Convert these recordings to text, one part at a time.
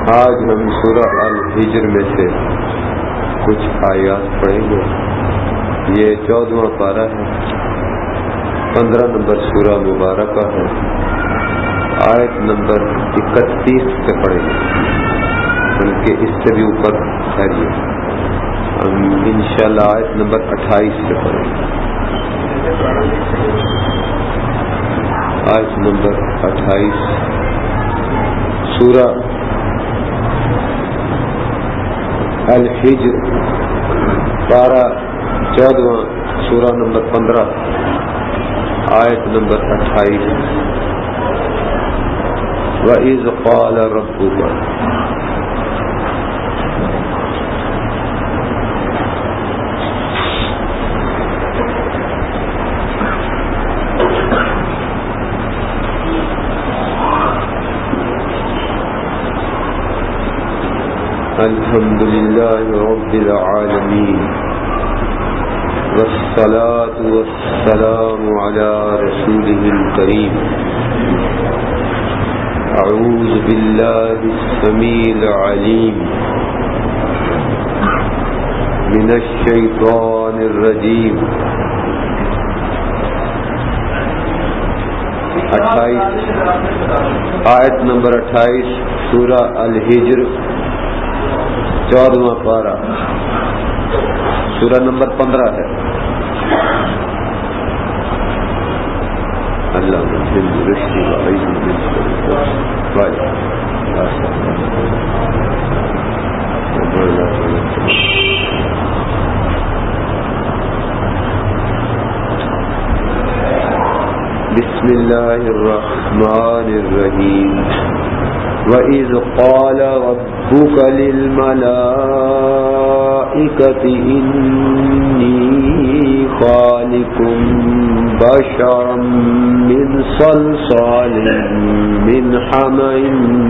آج ہم سورہ الحجر میں سے کچھ آیات پڑھیں گے۔ یہ چودواں پارہ ہے۔ پندرہ نمبر سورہ مبارکہ ہے۔ آیت نمبر اکتیس سے پڑھیں گے۔ بلکہ اس سے بھی اوپر ٹھہریے۔ ہم ان شاء اللہ آیت نمبر اٹھائیس سے پڑھیں گے۔ آیت نمبر اٹھائیس۔ سورہ الحجر بارہ چودواں سورہ نمبر پندرہ آیت نمبر اٹھائیس۔ وَإِذْ قَالَ رَبُّكَ الحمد لله رب العالمين. والصلاة والسلام على رسوله الكريم. أعوذ بالله السميع العليم. من الشيطان الرجيم. اٹھائیس آیت نمبر اٹھائیس سورہ الحجر. چودواں پارہ۔ سورہ نمبر پندرہ ہے۔ اللہ بسم اللہ الرحمن الرحیم۔ وَإِذْ قَالَ رَبُّكَ لِلْمَلَائِكَةِ إِنِّي خَالِقٌ بَشَرًا مِّنْ صَلْصَالٍ مِّنْ حَمَإٍ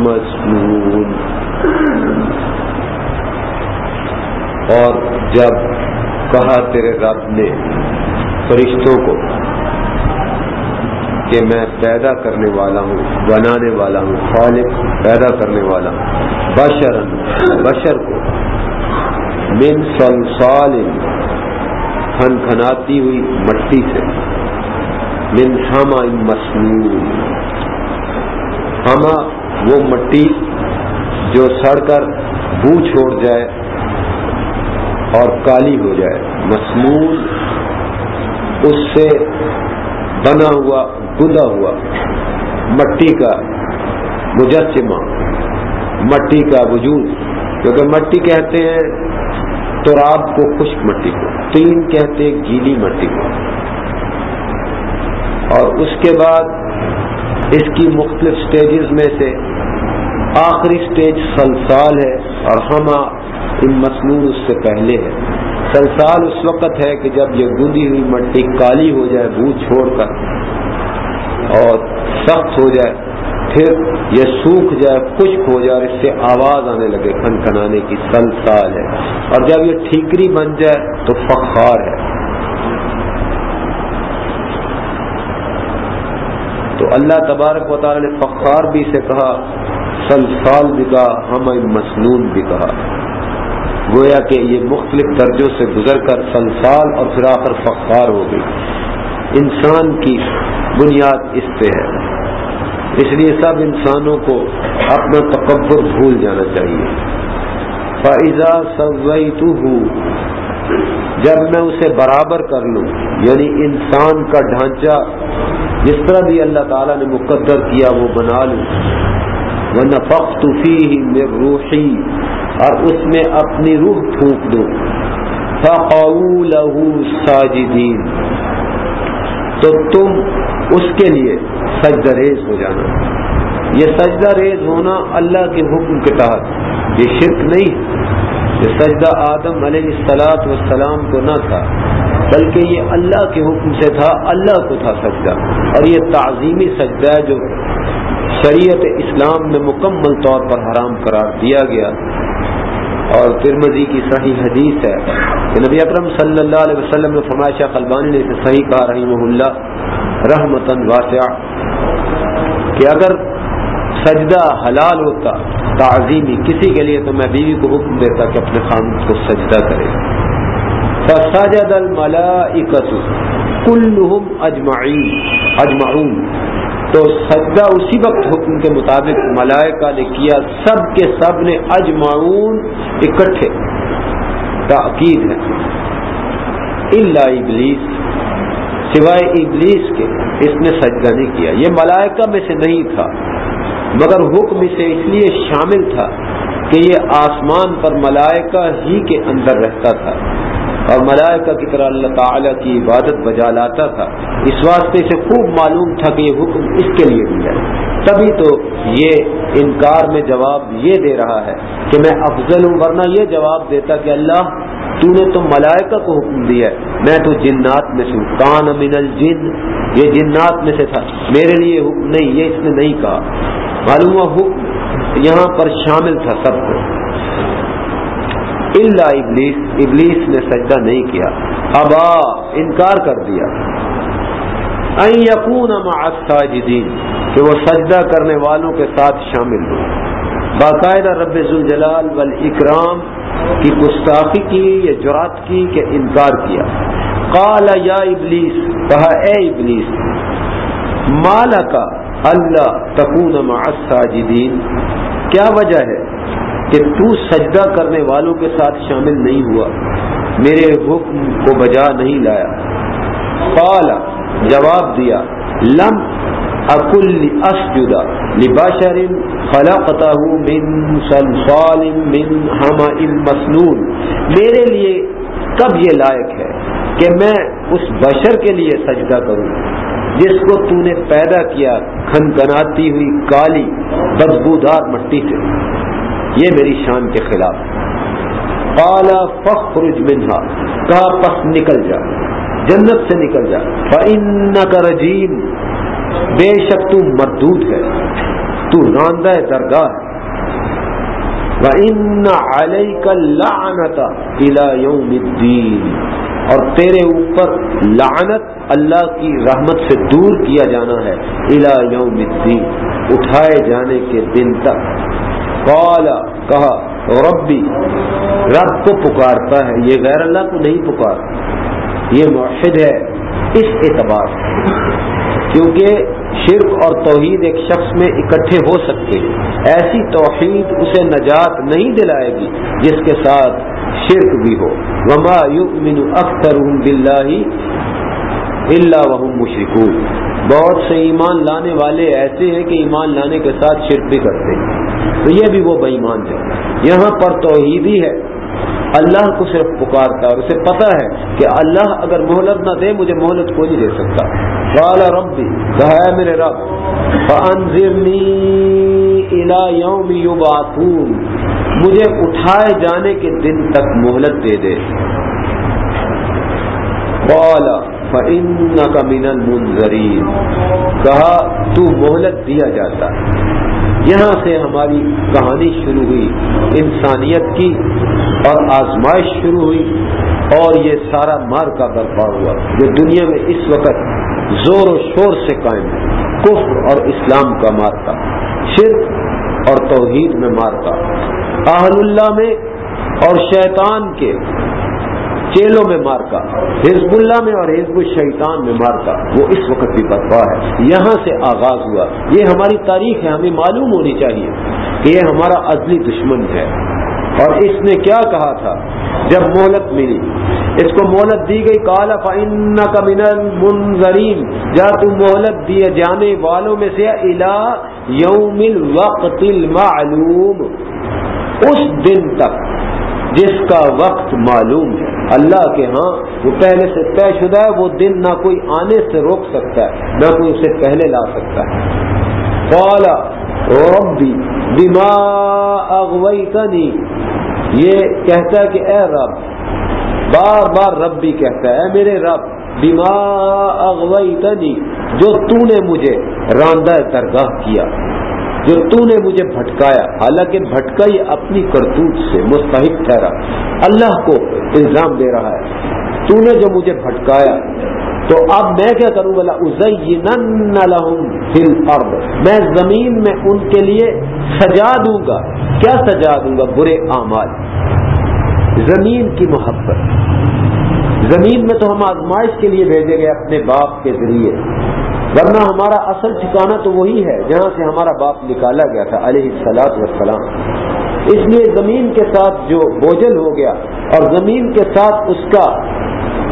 مَّسْنُونٍ اور جب کہا تیرے رب نے فرشتوں کو کہ میں پیدا کرنے والا ہوں، بنانے والا ہوں، خالق پیدا کرنے والا ہوں۔ بشر بشر کو من سلسال کھن کھناتی ہوئی مٹی سے، من ہما مصنوع ہما وہ مٹی جو سڑ کر بو چھوڑ جائے اور کالی ہو جائے۔ مصنون اس سے بنا ہوا گدا ہوا۔ مٹی کا مجسمہ، مٹی کا وجود۔ کیونکہ مٹی کہتے ہیں تو کو خشک مٹی کو، تین کہتے ہیں، گیلی مٹی کو۔ اور اس کے بعد اس کی مختلف سٹیجز میں سے آخری سٹیج سلسال ہے اور ہم ان مصنوع اس سے پہلے ہے۔ سلسال اس وقت ہے کہ جب یہ گندی ہوئی مٹی کالی ہو جائے بو چھوڑ کر اور سخت ہو جائے، پھر یہ سوکھ جائے، خشک ہو جائے اور اس سے آواز آنے لگے کھن کھنانے کی سلسال ہے۔ اور جب یہ ٹھیکری بن جائے تو فخار ہے۔ تو اللہ تبارک و تعالی نے فخار بھی سے کہا سلسال بھی کہا ہم مصنون بھی کہا۔ گویا کہ یہ مختلف درجوں سے گزر کر سلسال اور پھر آخر فخار ہو گئی۔ انسان کی بنیاد اس پہ ہے۔ اس لیے سب انسانوں کو اپنا تکبر بھول جانا چاہیے۔ فائزہ سوئی تو جب میں اسے برابر کر لوں یعنی انسان کا ڈھانچہ جس طرح بھی اللہ تعالیٰ نے مقدر کیا وہ بنا لوں۔ وہ نفق میں روحی اور اس میں اپنی روح پھونک دو۔ لہو ساجدین تو تم اس کے لیے سجدہ ریز ہو جانا۔ یہ سجدہ ریز ہونا اللہ کے حکم کے تحت۔ یہ شرک نہیں۔ یہ سجدہ آدم علیہ السلاط وسلام کو نہ تھا، بلکہ یہ اللہ کے حکم سے تھا، اللہ کو تھا سجدہ۔ اور یہ تعظیمی سجدہ ہے جو شریعت اسلام میں مکمل طور پر حرام قرار دیا گیا۔ اور ترمزی کی صحیح حدیث ہے کہ نبی اکرم صلی اللہ علیہ وسلم نے فرمائشہ قلبانی نے اسے صحیح کہا رحیم اللہ رحمتن واسع کہ اگر سجدہ حلال ہوتا، تعظیمی، کسی کے لیے تو میں بیوی کو حکم دیتا کہ اپنے خامد کو سجدہ کرے۔ فسجد الملائکت کلہم اجمعین، اجمعون۔ تو سجدہ اسی وقت حکم کے مطابق ملائکہ نے کیا، سب کے سب نے اجمعون اکٹھے۔ تاکید ہے۔ اللہ ابلیس۔ سوائے ابلیس کے اس نے سجدہ نہیں کیا۔ یہ ملائکہ میں سے نہیں تھا، مگر حکم اسے اس لیے شامل تھا کہ یہ آسمان پر ملائکہ ہی کے اندر رہتا تھا۔ اور ملائکہ کی طرح اللہ تعالیٰ کی عبادت بجا لاتا تھا۔ اس واسطے سے خوب معلوم تھا کہ یہ حکم اس کے لیے بھی ہے۔ تبھی تو یہ انکار میں جواب یہ دے رہا ہے کہ میں افضل ہوں، ورنہ یہ جواب دیتا کہ اللہ، تو نے تو ملائکہ کو حکم دیا ہے۔ میں تو جنات میں سے ہوں۔ کان من الجن، یہ جنات میں سے تھا۔ میرے لیے حکم نہیں، یہ اس نے نہیں کہا۔ معلوم ہوا حکم یہاں پر شامل تھا سب کو۔ اللہ ابلیس ابلیس نے سجدہ نہیں کیا۔ ابا، انکار کر دیا۔ یقون الساجدین، کہ وہ سجدہ کرنے والوں کے ساتھ شامل ہو باقاعدہ رب الجلال والاکرام کی گستاخی کی یا جرات کی کہ انکار کیا۔ قال یا ابلیس، کہا، اے ابلیس مالا کا اللہ تکون مع الساجدین، کیا وجہ ہے؟ کہ تو سجدہ کرنے والوں کے ساتھ شامل نہیں ہوا۔ میرے حکم کو بجا نہیں لایا۔ قال، جواب دیا، لم اکل اسجدا لباشر خلقته من صلصال من حماء مسنون۔ میرے لیے کب یہ لائق ہے کہ میں اس بشر کے لیے سجدہ کروں؟ جس کو تو نے پیدا کیا کھنکھناتی ہوئی کالی، بدبودار مٹی سے۔ یہ میری شان کے خلاف پالا فخرج منہا، کہا، پس نکل جا، جنت سے نکل جا۔ فن کا رجیم بے شک تو مردود ہے، تو راندہ درگاہ ہے۔ وَإِنَّ عَلَيْكَ اللَّعْنَةَ إِلَى يَوْمِ الدِّينِ۔ اور تیرے اوپر لعنت اللہ کی رحمت سے دور کیا جانا ہے الى یوم الدین اٹھائے جانے کے دن تک۔ کہا، ربی، رب کو پکارتا ہے، یہ غیر اللہ کو نہیں پکار یہ معاہد ہے اس اعتبار کیونکہ شرک اور توحید ایک شخص میں اکٹھے ہو سکتے ہیں۔ ایسی توحید اسے نجات نہیں دلائے گی جس کے ساتھ شرک بھی ہو۔ وما یؤمن اختر بلّہ اللہ وهم مشرکون بہت سے ایمان لانے والے ایسے ہیں کہ ایمان لانے کے ساتھ شرک بھی کرتے ہیں۔ تو یہ بھی وہ بےمان ہے۔ یہاں پر توحید ہی ہے۔ اللہ کو صرف پکارتا اور اسے پتا ہے کہ اللہ اگر مہلت نہ دے، مجھے مہلت کو نہیں دے سکتا۔ والا رب بھی کہا میرے رب الى یوم یبعثون مجھے اٹھائے جانے کے دن تک مہلت دے دے۔ والا کا من المنظرین کہا، تو مہلت دیا جاتا۔ یہاں سے ہماری کہانی شروع ہوئی، انسانیت کی اور آزمائش شروع ہوئی اور یہ سارا مار کا برپا ہوا جو دنیا میں اس وقت زور و شور سے قائم ہے۔ کفر اور اسلام کا مارکا شرک اور توحید میں مارکا اہل اللہ میں اور شیطان کے چیلوں میں مارکا حزب اللہ میں اور حزب الشیطان میں مارکا وہ اس وقت بھی برپا ہے۔ یہاں سے آغاز ہوا۔ یہ ہماری تاریخ ہے، ہمیں معلوم ہونی چاہیے کہ یہ ہمارا ازلی دشمن ہے۔ اور اس نے کیا کہا تھا؟ جب مہلت ملی، اس کو مہلت دی گئی کالا فن کا من منظرین جا تم مہلت دیے جانے والوں میں سے الا یوم الوقت المعلوم۔ اس دن تک جس کا وقت معلوم ہے۔ اللہ کے ہاں وہ پہلے سے طے شدہ ہے، وہ دن نہ کوئی آنے سے روک سکتا ہے، نہ کوئی اسے پہلے لا سکتا ہے۔ پالا ربی بیما اغوئی یہ کہتا ہے کہ اے رب، بار بار رب بھی کہتا ہے، اے میرے رب بیما اغوئی جو تو نے مجھے راندہ درگاہ کیا۔ جو تو نے مجھے بھٹکایا، حالانکہ بھٹکائی اپنی کرتوت سے مستحق ٹھہرا۔ اللہ کو الزام دے رہا ہے۔ تو نے جو مجھے بھٹکایا، تو اب میں کیا کروں گا؟ لہم فی الارض۔ میں زمین میں ان کے لیے سجا دوں گا۔ کیا سجا دوں گا؟ برے اعمال۔ زمین کی محبت۔ زمین میں تو ہم آزمائش کے لیے بھیجے گئے اپنے باپ کے ذریعے۔ ورنہ ہمارا اصل ٹھکانا تو وہی ہے جہاں سے ہمارا باپ نکالا گیا تھا، علیہ السلاط وسلام اس لیے زمین کے ساتھ جو بوجھل ہو گیا اور زمین کے ساتھ اس کا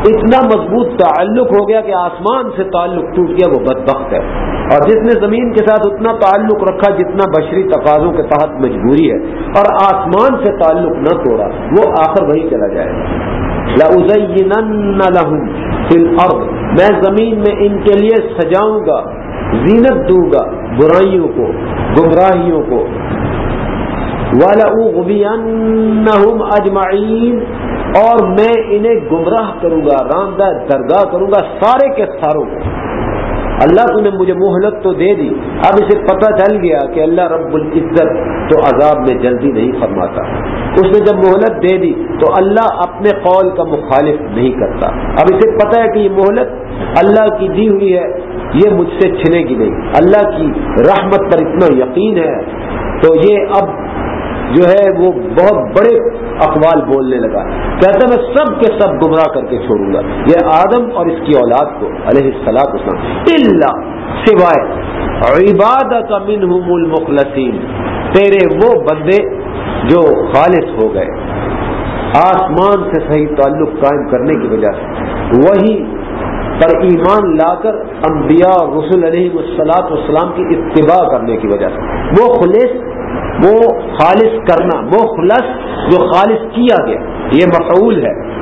اتنا مضبوط تعلق ہو گیا کہ آسمان سے تعلق ٹوٹ گیا، وہ بدبخت ہے۔ اور جس نے زمین کے ساتھ اتنا تعلق رکھا جتنا بشری تقاضوں کے تحت مجبوری ہے، اور آسمان سے تعلق نہ توڑا، وہ آخر وہی چلا جائے گا۔ میں زمین میں ان کے لیے سجاؤں گا، زینت دوں گا برائیوں کو، گمراہیوں کو۔ اجمعین اور میں انہیں گمراہ کروں گا راندہ درگاہ کروں گا، سارے کے ساروں کو۔ اللہ تو نے مجھے مہلت تو دے دی۔ اب اسے پتہ چل گیا کہ اللہ رب العزت تو عذاب میں جلدی نہیں فرماتا۔ اس نے جب مہلت دے دی تو اللہ اپنے قول کا مخالف نہیں کرتا۔ اب اسے پتہ ہے کہ یہ مہلت اللہ کی دی ہوئی ہے، یہ مجھ سے چھنے گی نہیں۔ اللہ کی رحمت پر اتنا یقین ہے۔ تو یہ اب جو ہے وہ بہت بڑے اقوال بولنے لگا کہتا میں سب کے سب گمراہ کر کے چھوڑوں گا. یہ آدم اور اس کی اولاد کو، علیہ السلاط اسلام اللہ سوائے عبادت منہم المخلصین، تیرے وہ بندے جو خالص ہو گئے آسمان سے صحیح تعلق قائم کرنے کی وجہ سے۔ وہی پر ایمان لا کر انبیاء رسول علیہ السلاط والسلام کی اتباع کرنے کی وجہ سے۔ وہ خلص وہ خالص کرنا، وہ خلص جو خالص کیا گیا، یہ مفعول ہے۔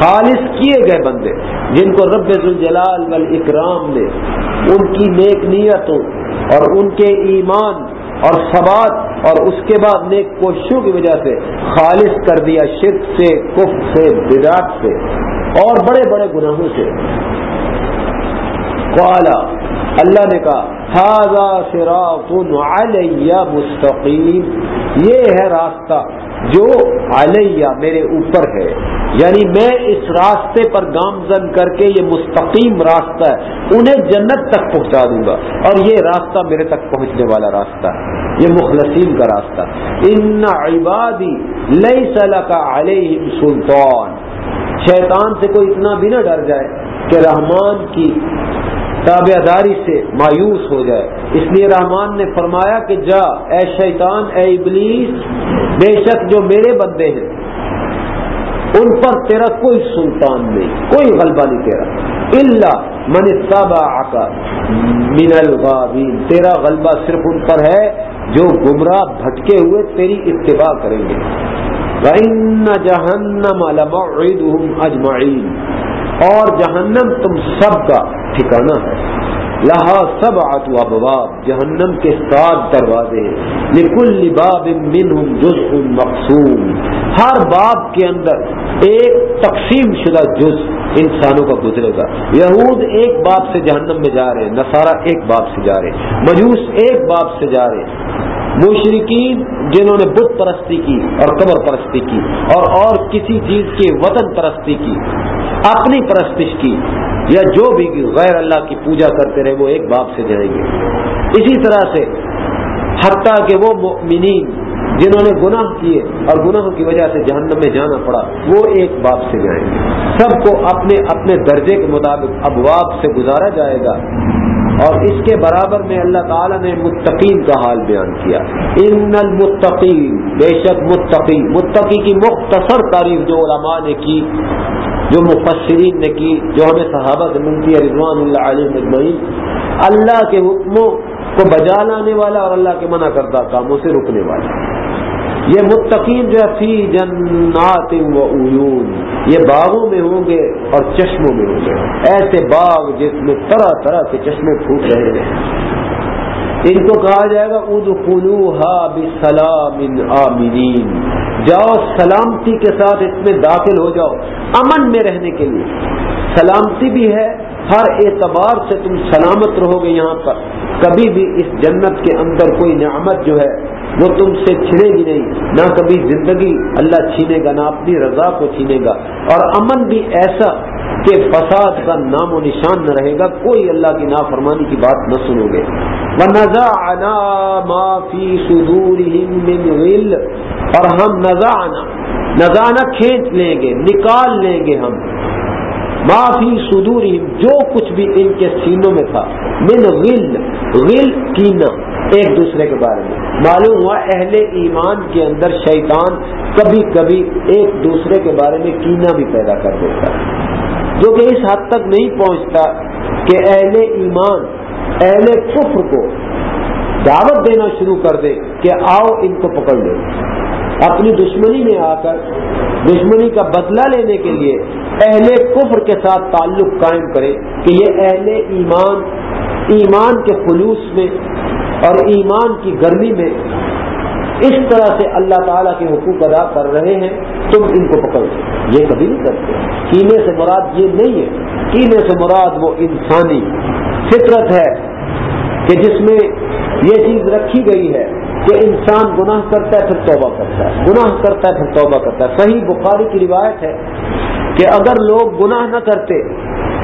خالص کیے گئے بندے، جن کو رب الجلال والاکرام نے ان کی نیک نیتوں اور ان کے ایمان اور ثبات اور اس کے بعد نیک کوششوں کی وجہ سے خالص کر دیا شرک سے کف سے بداعت سے اور بڑے بڑے گناہوں سے۔ اللہ نے کہا علیہ مستقیم. یہ ہے راستہ جو علیہ میرے اوپر ہے. یعنی میں اس راستے پر گامزن کر کے یہ مستقیم راستہ ہے، انہیں جنت تک پہنچا دوں گا۔ اور یہ راستہ میرے تک پہنچنے والا راستہ ہے۔ یہ مخلصین کا راستہ ان عبادی لئی صلاح کا علیہ سلطان. شیطان سے کوئی اتنا بھی نہ ڈر جائے کہ رحمان کی تابع داری سے مایوس ہو جائے۔ اس لیے رحمان نے فرمایا کہ جا، اے شیطان، اے ابلیس، بے شک جو میرے بندے ہیں، ان پر تیرا کوئی سلطان نہیں، کوئی غلبہ نہیں تیرا۔ اللہ من تابا آکا من الغابین۔ تیرا غلبہ صرف ان پر ہے جو گمراہ بھٹکے ہوئے تیری اتباع کریں گے۔ جہنم اجمعین اور جہنم تم سب کا ٹھکانا ہے۔ لہا سب آتو ابواب، جہنم کے سات دروازے۔ نکل لباب منہم جز مقصوم ہر باب کے اندر ایک تقسیم شدہ جز انسانوں کا گزرے گا۔ یہود ایک باپ سے جہنم میں جا رہے، نصارہ ایک باپ سے جا رہے، مجوس ایک باپ سے جا رہے۔ مشرقین جنہوں نے بت پرستی کی اور قبر پرستی کی اور اور کسی چیز کی وطن پرستی کی۔ اپنی پرستش کی یا جو بھی غیر اللہ کی پوجا کرتے رہے، وہ ایک باپ سے جائیں گے۔ اسی طرح سے حتیٰ کہ وہ مؤمنین جنہوں نے گناہ کیے اور گناہوں کی وجہ سے جہنم میں جانا پڑا، وہ ایک باپ سے جائیں گے۔ سب کو اپنے اپنے درجے کے مطابق ابواب سے گزارا جائے گا۔ اور اس کے برابر میں اللہ تعالیٰ نے متقین کا حال بیان کیا۔ ان المتقین، بے شک متقی متقی کی مختصر تعریف جو علماء نے کی، جو مفسرین نے کی، جو ہمیں صحابہ سے ملتی ہے رضوان اللہ علیہ مجمعین اللہ کے حکموں کو بجا لانے والا اور اللہ کے منع کردہ کاموں سے رکنے والا۔ یہ متقین جو ہے، فی جنات و عیون، یہ باغوں میں ہوں گے اور چشموں میں ہوں گے۔ ایسے باغ جس میں طرح طرح کے چشمے پھوٹ رہے ہیں۔ ان کو کہا جائے گا اد خلو بسلام آمین جاؤ، سلامتی کے ساتھ اس میں داخل ہو جاؤ، امن میں رہنے کے لیے۔ سلامتی بھی ہے ہر اعتبار سے تم سلامت رہو گے یہاں پر۔ کبھی بھی اس جنت کے اندر کوئی نعمت جو ہے، وہ تم سے چھڑے گی نہیں۔ نہ کبھی زندگی اللہ چھینے گا، نہ اپنی رضا کو چھینے گا۔ اور امن بھی ایسا کہ فساد کا نام و نشان نہ رہے گا۔ کوئی اللہ کی نافرمانی کی بات نہ سنو گے۔ اور ہم نزانا نزانا کھینچ لیں گے، نکال لیں گے ہم۔ معافی سدور جو کچھ بھی ان کے سینوں میں تھا، من غل غل کینا ایک دوسرے کے بارے میں۔ معلوم ہوا اہل ایمان کے اندر شیطان کبھی کبھی ایک دوسرے کے بارے میں کینا بھی پیدا کر دیتا جو کہ اس حد تک نہیں پہنچتا کہ اہل ایمان، اہل کفر کو دعوت دینا شروع کر دے کہ آؤ ان کو پکڑ لو اپنی دشمنی میں آ کر، دشمنی کا بدلہ لینے کے لیے اہل کفر کے ساتھ تعلق قائم کرے کہ یہ اہل ایمان ایمان کے خلوص میں اور ایمان کی گرمی میں اس طرح سے اللہ تعالیٰ کے حقوق ادا کر رہے ہیں، تم ان کو پکڑ یہ کبھی نہیں کرتے۔ کینے سے مراد یہ نہیں ہے۔ کینے سے مراد وہ انسانی فطرت ہے کہ جس میں یہ چیز رکھی گئی ہے۔ کہ انسان گناہ کرتا ہے، پھر توبہ کرتا ہے۔ گناہ کرتا ہے، پھر توبہ کرتا ہے۔ صحیح بخاری کی روایت ہے کہ اگر لوگ گناہ نہ کرتے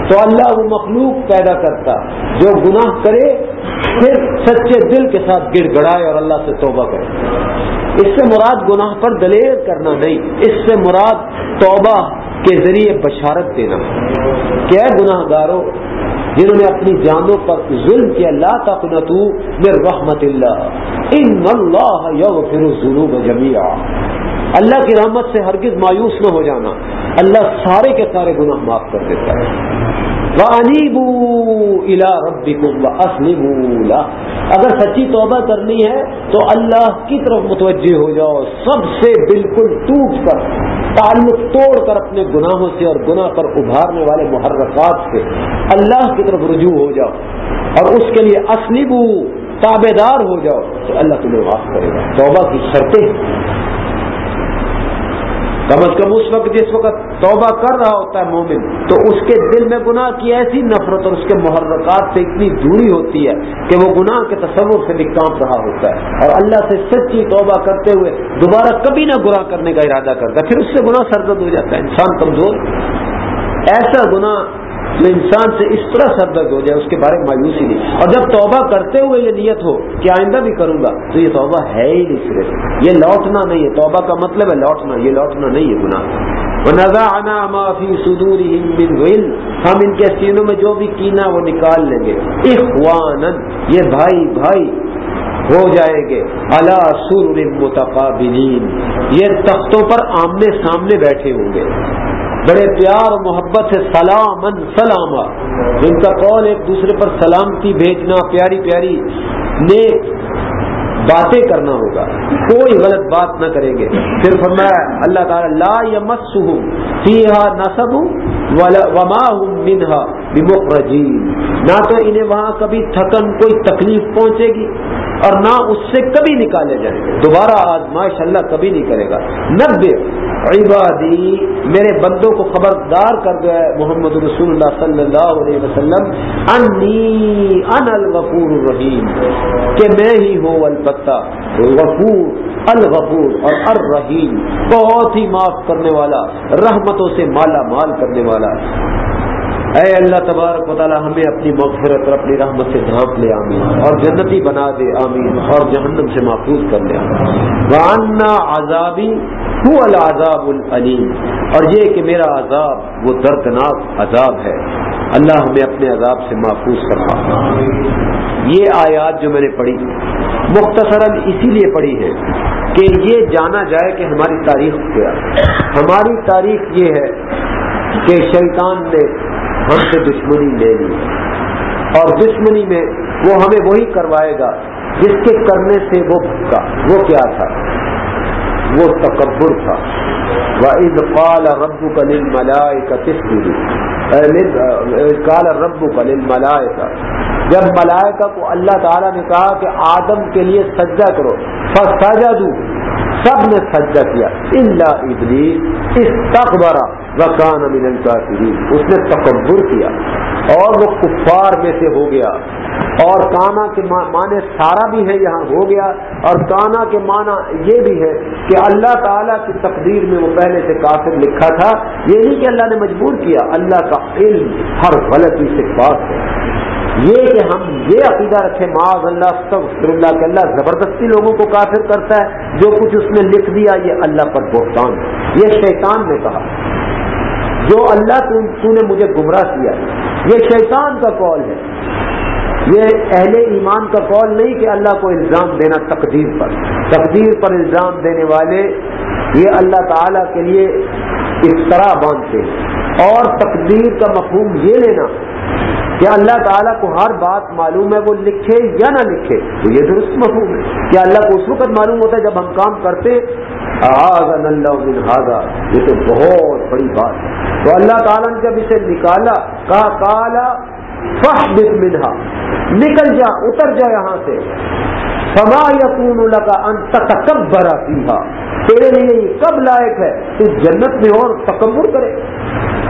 تو اللہ وہ مخلوق پیدا کرتا۔ جو گناہ کرے، پھر سچے دل کے ساتھ گڑ گڑائے اور اللہ سے توبہ کرے۔ اس سے مراد گناہ پر دلیر کرنا نہیں، اس سے مراد توبہ کے ذریعے بشارت دینا۔ کیا گناہ گاروں جنہوں نے اپنی جانوں پر ظلم کیا، لا تقنطو من رحمت اللہ، ان اللہ یغفر الذنوب جميعا اللہ کی رحمت سے ہرگز مایوس نہ ہو جانا۔ اللہ سارے کے سارے گناہ معاف کر دیتا ہے۔ اگر سچی توبہ کرنی ہے تو اللہ کی طرف متوجہ ہو جاؤ۔ سب سے بالکل ٹوٹ کر، تعلق توڑ کر اپنے گناہوں سے اور گناہ پر ابھارنے والے محرکات سے اللہ کی طرف رجوع ہو جاؤ۔ اور اس کے لیے اسلیبو تابے دار ہو جاؤ۔ تو اللہ تمہیں معاف کرے گا۔ توبہ کی شرطیں۔ کم از کم اس وقت جس وقت توبہ کر رہا ہوتا ہے مومن، تو اس کے دل میں گناہ کی ایسی نفرت اور اس کے محرکات سے اتنی دوری ہوتی ہے کہ وہ گناہ کے تصور سے بھی کام رہا ہوتا ہے۔ اور اللہ سے سچی توبہ کرتے ہوئے دوبارہ کبھی نہ گناہ کرنے کا ارادہ کرتا ہے، پھر اس سے گناہ سرد ہو جاتا ہے، انسان کمزور۔ ایسا گناہ جو انسان سے اس طرح سر درد ہو جائے، اس کے بارے میں مایوسی نہیں۔ اور جب توبہ کرتے ہوئے یہ نیت ہو کہ آئندہ بھی کروں گا، تو یہ توبہ ہے ہی نہیں صرف۔ یہ لوٹنا نہیں ہے۔ توبہ کا مطلب ہے لوٹنا، یہ لوٹنا نہیں ہے گناہ۔ سدور ہم ان کے سینوں میں جو بھی کینا وہ نکال لیں گے۔ اخوان یہ بھائی بھائی ہو جائیں گے۔ اللہ سر متقابلین یہ تختوں پر آمنے سامنے بیٹھے ہوں گے۔ بڑے پیار اور محبت سے سلام سلام ان کا قول ایک دوسرے پر سلامتی بھیجنا، پیاری پیاری نیک باتیں کرنا ہوگا۔ کوئی غلط بات نہ کریں گے۔ صرف میں اللہ تعالیٰ، لا یمس فیحا نصب وما نہ تو انہیں وہاں کبھی تھکن، کوئی تکلیف پہنچے گی۔ اور نہ اس سے کبھی نکالے جائیں گے۔ دوبارہ آزمائش اللہ کبھی نہیں کرے گا۔ نبے عبادی میرے بندوں کو خبردار کر دیا محمد رسول اللہ صلی اللہ علیہ وسلم، انی ان الغفور الرحیم، کہ میں ہی ہوں البتہ غفور، الغفور اور الرحیم، بہت ہی معاف کرنے والا، رحمتوں سے مالا مال کرنے والا۔ اے اللہ تبارک و تعالی، ہمیں اپنی مغفرت اور اپنی رحمت سے ڈھانپ لے، آمین۔ اور جنتی بنا دے، آمین۔ اور جہنم سے محفوظ کر لے وانا عذابی ہو العذاب العلیم اور یہ کہ میرا عذاب، وہ دردناک عذاب ہے۔ اللہ ہمیں اپنے عذاب سے محفوظ کرنا یہ آیات جو میں نے پڑھی، مختصراً اسی لیے پڑھی ہے کہ یہ جانا جائے کہ ہماری تاریخ کیا۔ ہماری تاریخ یہ ہے کہ شیطان نے ہم سے دشمنی لے لی۔ اور دشمنی میں وہ ہمیں وہی کروائے گا جس کے کرنے سے وہ بھٹکا۔ وہ کیا تھا؟ وہ تکبر تھا۔ وہ قال رب کلل ملائے کا کال رب ملائے کا جب ملائکہ کو اللہ تعالیٰ نے کہا کہ آدم کے لیے سجدہ کرو سجا دوں سب نے سجدہ کیا۔ اللہ ابلیس اس وکان من الکافرین اس نے تکبر کیا۔ اور وہ کفار میں سے ہو گیا۔ اور کانا کے معنی سارا بھی ہے یہاں ہو گیا۔ اور کانا کے معنی یہ بھی ہے کہ اللہ تعالیٰ کی تقدیر میں وہ پہلے سے کافر لکھا تھا۔ یہ نہیں کہ اللہ نے مجبور کیا، اللہ کا علم ہر غلطی سے پاس ہے۔ یہ کہ ہم یہ عقیدہ رکھیں، معاذ اللہ اللہ کہ اللہ زبردستی لوگوں کو کافر کرتا ہے، جو کچھ اس نے لکھ دیا، یہ اللہ پر بہتان ہے۔ یہ شیطان نے کہا۔ جو اللہ تو نے مجھے گمراہ کیا یہ شیطان کا قول ہے۔ یہ اہل ایمان کا قول نہیں کہ اللہ کو الزام دینا تقدیر پر۔ تقدیر پر الزام دینے والے یہ اللہ تعالی کے لیے اس طرح باندھتے ہیں۔ اور تقدیر کا مفہوم یہ لینا کہ اللہ تعالیٰ کو ہر بات معلوم ہے وہ لکھے یا نہ لکھے؟ تو یہ درست مفہوم ہے۔ کہ اللہ کو اس وقت معلوم ہوتا ہے جب ہم کام کرتے؟ ہاگا یہ تو بہت بڑی بات ہے۔ تو اللہ تعالیٰ نے جب اسے نکالا، کہا کالا فخ منہا۔ نکل جا، اتر جا یہاں سے۔ سما یقون لگا ان تکبرا سیاح تیرے لیے یہ کب لائق ہے؟ تو جنت میں اور تکبر کرے۔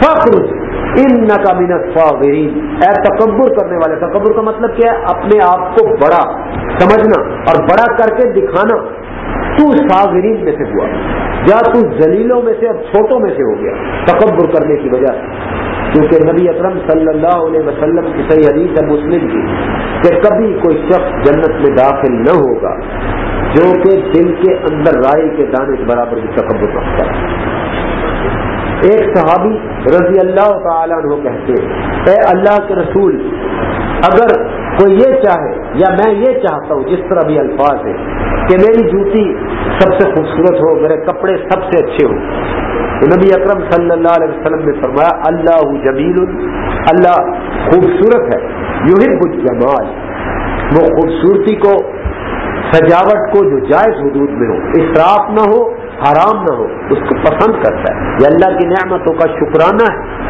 فخر ان کا منت فاغرین اے تکبر کرنے والے، تکبر کا مطلب کیا ہے؟ اپنے آپ کو بڑا سمجھنا اور بڑا کر کے دکھانا۔ تو فاغرین میں سے ہوا۔ یا تو زلیلوں میں سے اب چھوٹوں میں سے ہو گیا۔ تکبر کرنے کی وجہ سے۔ کیونکہ نبی اکرم صلی اللہ علیہ وسلم کی صحیح حدیث ہے مسلم کی کہ کبھی کوئی شخص جنت میں داخل نہ ہوگا جو کہ دل کے اندر رائے کے دانے کے برابر بھی تکبر رکھتا ہے۔ ایک صحابی رضی اللہ تعالیٰ عنہ کہتے اے اللہ کے رسول، اگر کوئی یہ چاہے یا میں یہ چاہتا ہوں، جس طرح بھی الفاظ ہے کہ میری جوتی سب سے خوبصورت ہو، میرے کپڑے سب سے اچھے ہوں. نبی اکرم صلی اللہ علیہ وسلم نے فرمایا، اللہ جمیل، اللہ خوبصورت ہے یوہب الجمال. وہ خوبصورتی کو، سجاوٹ کو جو جائز حدود میں ہو اصراف نہ ہو حرام نہ ہو، اس کو پسند کرتا ہے۔ یہ اللہ کی نعمتوں کا شکرانہ ہے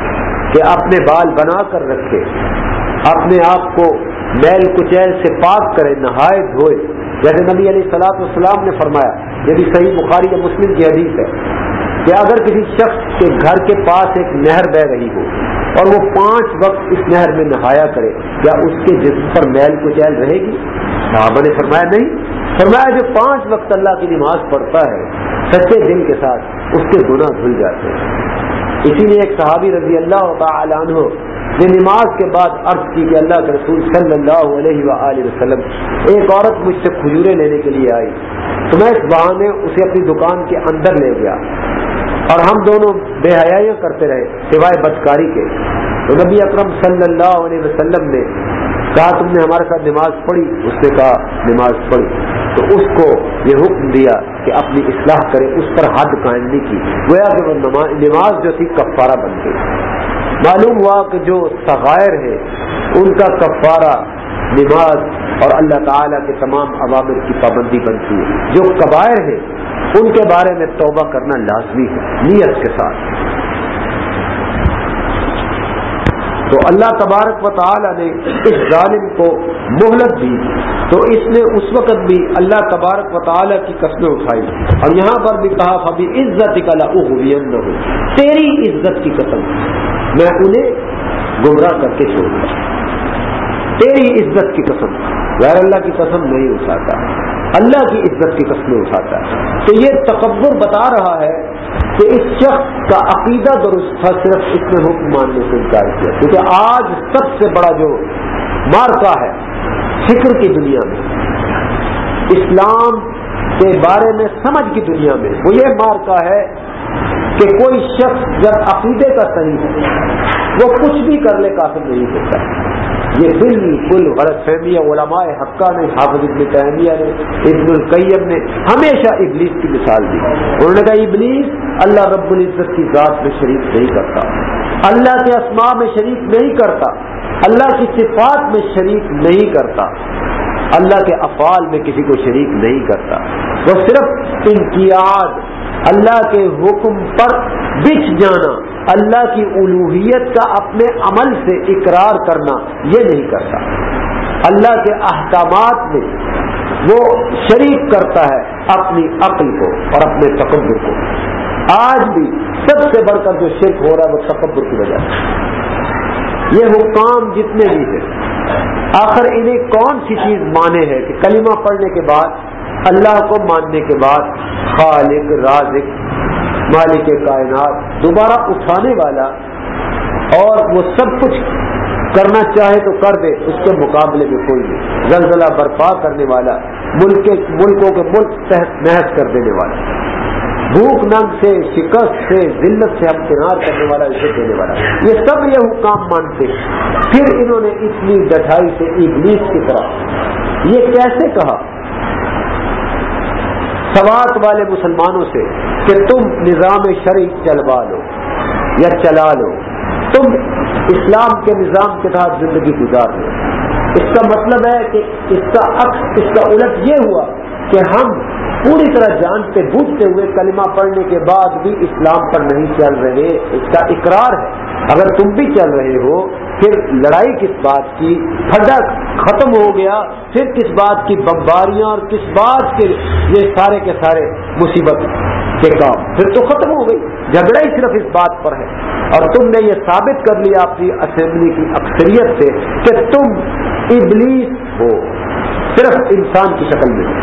کہ اپنے بال بنا کر رکھے، اپنے آپ کو میل کچیل سے پاک کرے، نہائے دھوئے۔ جیسے نبی علیہ سلاط والسلام نے فرمایا، یہ بھی صحیح بخاری یا مسلم کی حدیث ہے کہ اگر کسی شخص کے گھر کے پاس ایک نہر بہ رہی ہو اور وہ پانچ وقت اس نہر میں نہایا کرے، کیا اس کے جسم پر میل کچیل رہے گی؟ صحابہ نے فرمایا نہیں۔ فرمایا جو پانچ وقت اللہ کی نماز پڑھتا ہے سچے دل کے ساتھ اس کے گناہ دھل جاتے ہیں۔ اسی لیے ایک صحابی رضی اللہ تعالیٰ عنہ نے نماز کے بعد عرض کی کہ اللہ کے رسول صلی اللہ علیہ وآلہ وسلم ایک عورت مجھ سے کھجورے لینے کے لیے آئی۔ تو میں اس بہانے اسے اپنی دکان کے اندر لے گیا اور ہم دونوں بے حیاں کرتے رہے سوائے بدکاری کے۔ تو نبی اکرم صلی اللہ علیہ وسلم نے کہا، تم نے ہمارے ساتھ نماز پڑھی؟ اس نے کہا، نماز پڑھی۔ تو اس کو یہ حکم دیا کہ اپنی اصلاح کرے اس پر حد قائم نہیں کی۔ گویا کہ وہ نماز جو تھی کفارہ بن گئی۔ معلوم ہوا کہ جو سغائر ہے ان کا کفارہ نماز اور اللہ تعالیٰ کے تمام عوامر کی پابندی بنتی ہے جو قبائر ہے ان کے بارے میں توبہ کرنا لازمی ہے، نیت کے ساتھ۔ تو اللہ تبارک و تعالی نے اس ظالم کو مہلت دی۔ تو اس نے اس وقت بھی اللہ تبارک و تعالی کی قسمیں اٹھائی۔ اور یہاں پر بھی کہا ابھی عزت کا ہو تیری عزت کی قسم۔ میں انہیں گمراہ کر کے چھوڑ دیا۔ تیری عزت کی قسم۔ غیر اللہ کی قسم نہیں اٹھاتا۔ اللہ کی عزت کی قسمیں اٹھاتا۔ ہے تو یہ تکبر بتا رہا ہے کہ اس شخص کا عقیدہ درست تھا صرف اس نے حکم ماننے سے انکار کیا، کیونکہ آج سب سے بڑا جو مارکا ہے فکر کی دنیا میں، اسلام کے بارے میں سمجھ کی دنیا میں، وہ یہ مارکا ہے کہ کوئی شخص جب عقیدے کا صحیح ہے وہ کچھ بھی کرنے کا نہیں ہوتا۔ یہ بالکل غلط فہمی علماء حقہ نے، حافظ ابن تہمیہ نے، ابن القیم نے ہمیشہ ابلیس کی مثال دی۔ انہوں نے کہا، ابلیس اللہ رب العزت کی ذات میں شریک نہیں کرتا۔ اللہ کے اسماء میں شریک نہیں کرتا۔ اللہ کی صفات میں شریک نہیں کرتا۔ اللہ کے افعال میں کسی کو شریک نہیں کرتا۔ وہ صرف انقیاد، اللہ کے حکم پر بچ جانا۔ اللہ کی الوحیت کا اپنے عمل سے اقرار کرنا یہ نہیں کرتا۔ اللہ کے احکامات میں وہ شریک کرتا ہے اپنی عقل کو اور اپنے تکبر کو۔ آج بھی سب سے بڑھ کر جو شرک ہو رہا ہے وہ تکبر کی وجہ سے۔ یہ حکام جتنے بھی ہیں۔ آخر انہیں کون سی چیز مانے ہے کہ کلمہ پڑھنے کے بعد، اللہ کو ماننے کے بعد خالق، رازق مالک کائنات، دوبارہ اٹھانے والا اور وہ سب کچھ کرنا چاہے تو کر دے، اس کے مقابلے میں کوئی نہیں۔ زلزلہ برپا کرنے والا، ملک ملکوں کے ملک تحت محض کر دینے والا۔ بھوک، ننگ سے، شکست سے، ذلت سے کنار کرنے والا اسے دینے والا۔ یہ سب یہ حکام مانتے پھر انہوں نے اتنی ڈٹائی سے، ابلیس کی طرح یہ کیسے کہا؟ سوات والے مسلمانوں سے کہ تم نظام شریف چلوا لو یا چلا لو۔ تم اسلام کے نظام کے تحت زندگی گزار لو۔ اس کا مطلب ہے کہ اس کا عکس، اس کا الٹ یہ ہوا کہ ہم پوری طرح جانتے بوجھتے ہوئے کلمہ پڑھنے کے بعد بھی اسلام پر نہیں چل رہے۔ اس کا اقرار ہے۔ اگر تم بھی چل رہے ہو، پھر لڑائی کس بات کی؟ پھڈک ختم ہو گیا، پھر کس بات کی؟ بمباریاں اور کس بات کے؟ یہ سارے کے سارے مصیبت کے کام۔ پھر تو ختم ہو گئی۔ جھگڑا ہی صرف اس بات پر ہے۔ اور تم نے یہ ثابت کر لیا اپنی اسمبلی کی اکثریت سے کہ تم ابلیس ہو۔ صرف انسان کی شکل میں۔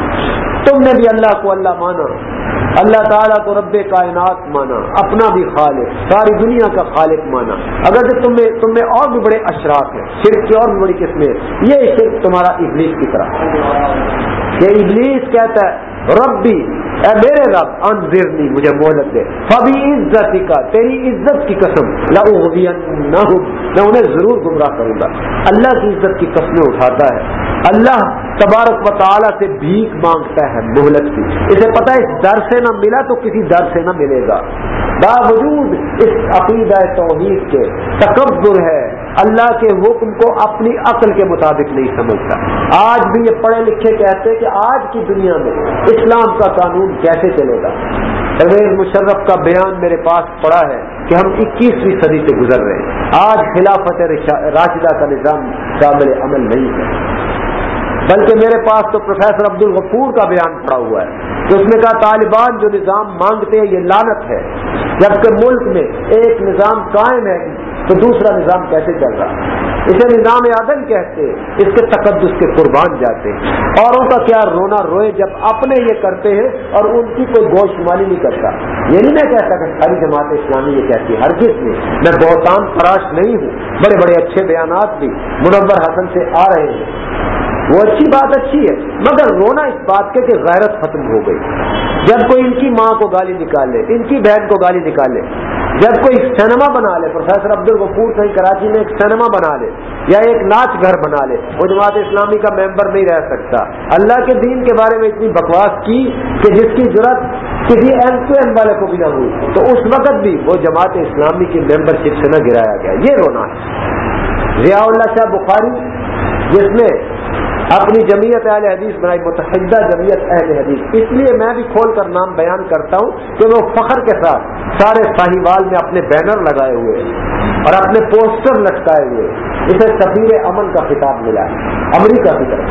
تم نے بھی اللہ کو اللہ مانا۔ اللہ تعالیٰ کو رب کائنات مانا۔ اپنا بھی خالق، ساری دنیا کا خالق مانا۔ اگر تم میں تم میں اور بھی بڑے اشراف ہیں، شرک کی اور بھی بڑی قسمیں یہ صرف تمہارا ابلیس کی طرح۔ یہ ابلیس کہتا ہے، ربی اے میرے رب، انذرنی، مجھے مہلت دے۔ فبی عزت کا تیری عزت کی قسم۔ نہ میں انہیں ضرور گمراہ کروں گا۔ اللہ کی عزت کی قسمیں اٹھاتا ہے۔ اللہ تبارک و تعالیٰ سے بھیک مانگتا ہے مہلت کی۔ اسے پتا ہے، اس در سے نہ ملا تو کسی در سے نہ ملے گا۔ باوجود اس عقیدہ توحید کے تکبر ہے۔ اللہ کے حکم کو اپنی عقل کے مطابق نہیں سمجھتا۔ آج بھی یہ پڑھے لکھے کہتے کہ آج کی دنیا میں اسلام کا قانون کیسے چلے گا؟ پرویز مشرف کا بیان میرے پاس پڑا ہے کہ ہم اکیسویں صدی سے گزر رہے ہیں۔ آج خلافت راشدہ کا نظام شامل عمل نہیں ہے۔ بلکہ میرے پاس تو پروفیسر عبد الغفور کا بیان پڑا ہوا ہے کہ اس نے کہا، طالبان جو نظام مانگتے ہیں، یہ لانت ہے۔ جبکہ ملک میں ایک نظام قائم ہے تو دوسرا نظام کیسے چل رہا؟ اسے نظام عدم کہتے، اس کے تقدس کے قربان جاتے۔ ہیں اوروں کا کیا رونا روئے جب اپنے یہ کرتے ہیں اور ان کی کوئی گوشت مالی نہیں کرتا۔ یہ نہیں میں کہتا کہ ساری جماعت اسلامی یہ کہتی ہے، ہر کس میں۔ میں بہتان فراش نہیں ہوں، بڑے بڑے اچھے بیانات بھی منور حسن سے آ رہے ہیں۔ وہ اچھی بات اچھی ہے، مگر رونا اس بات کے کہ غیرت ختم ہو گئی۔ جب کوئی ان کی ماں کو گالی نکال لے، ان کی بہن کو گالی نکال لے، جب کوئی سینما بنا لے، پروفیسر عبد الغفور کہیں کراچی میں ایک سینما بنا لے یا ایک ناچ گھر بنا لے، وہ جماعت اسلامی کا ممبر نہیں رہ سکتا۔ اللہ کے دین کے بارے میں اتنی بکواس کی کہ جس کی ضرورت کسی ایم ٹو ایم والے کو بھی نہ ہوئی، تو اس وقت بھی وہ جماعت اسلامی کی ممبر شپ سے نہ گرایا گیا۔ یہ رونا ہے۔ ضیاء اللہ شاہ بخاری، جس نے اپنی جمعیت اہل حدیث بنائی متحدہ جمعیت اہل حدیث۔ اس لیے میں بھی کھول کر نام بیان کرتا ہوں کہ وہ فخر کے ساتھ سارے ساہیوال میں اپنے بینر لگائے ہوئے اور اپنے پوسٹر لٹکائے ہوئے اسے سفیر امن کا خطاب ملا ہے، امریکہ کی طرف۔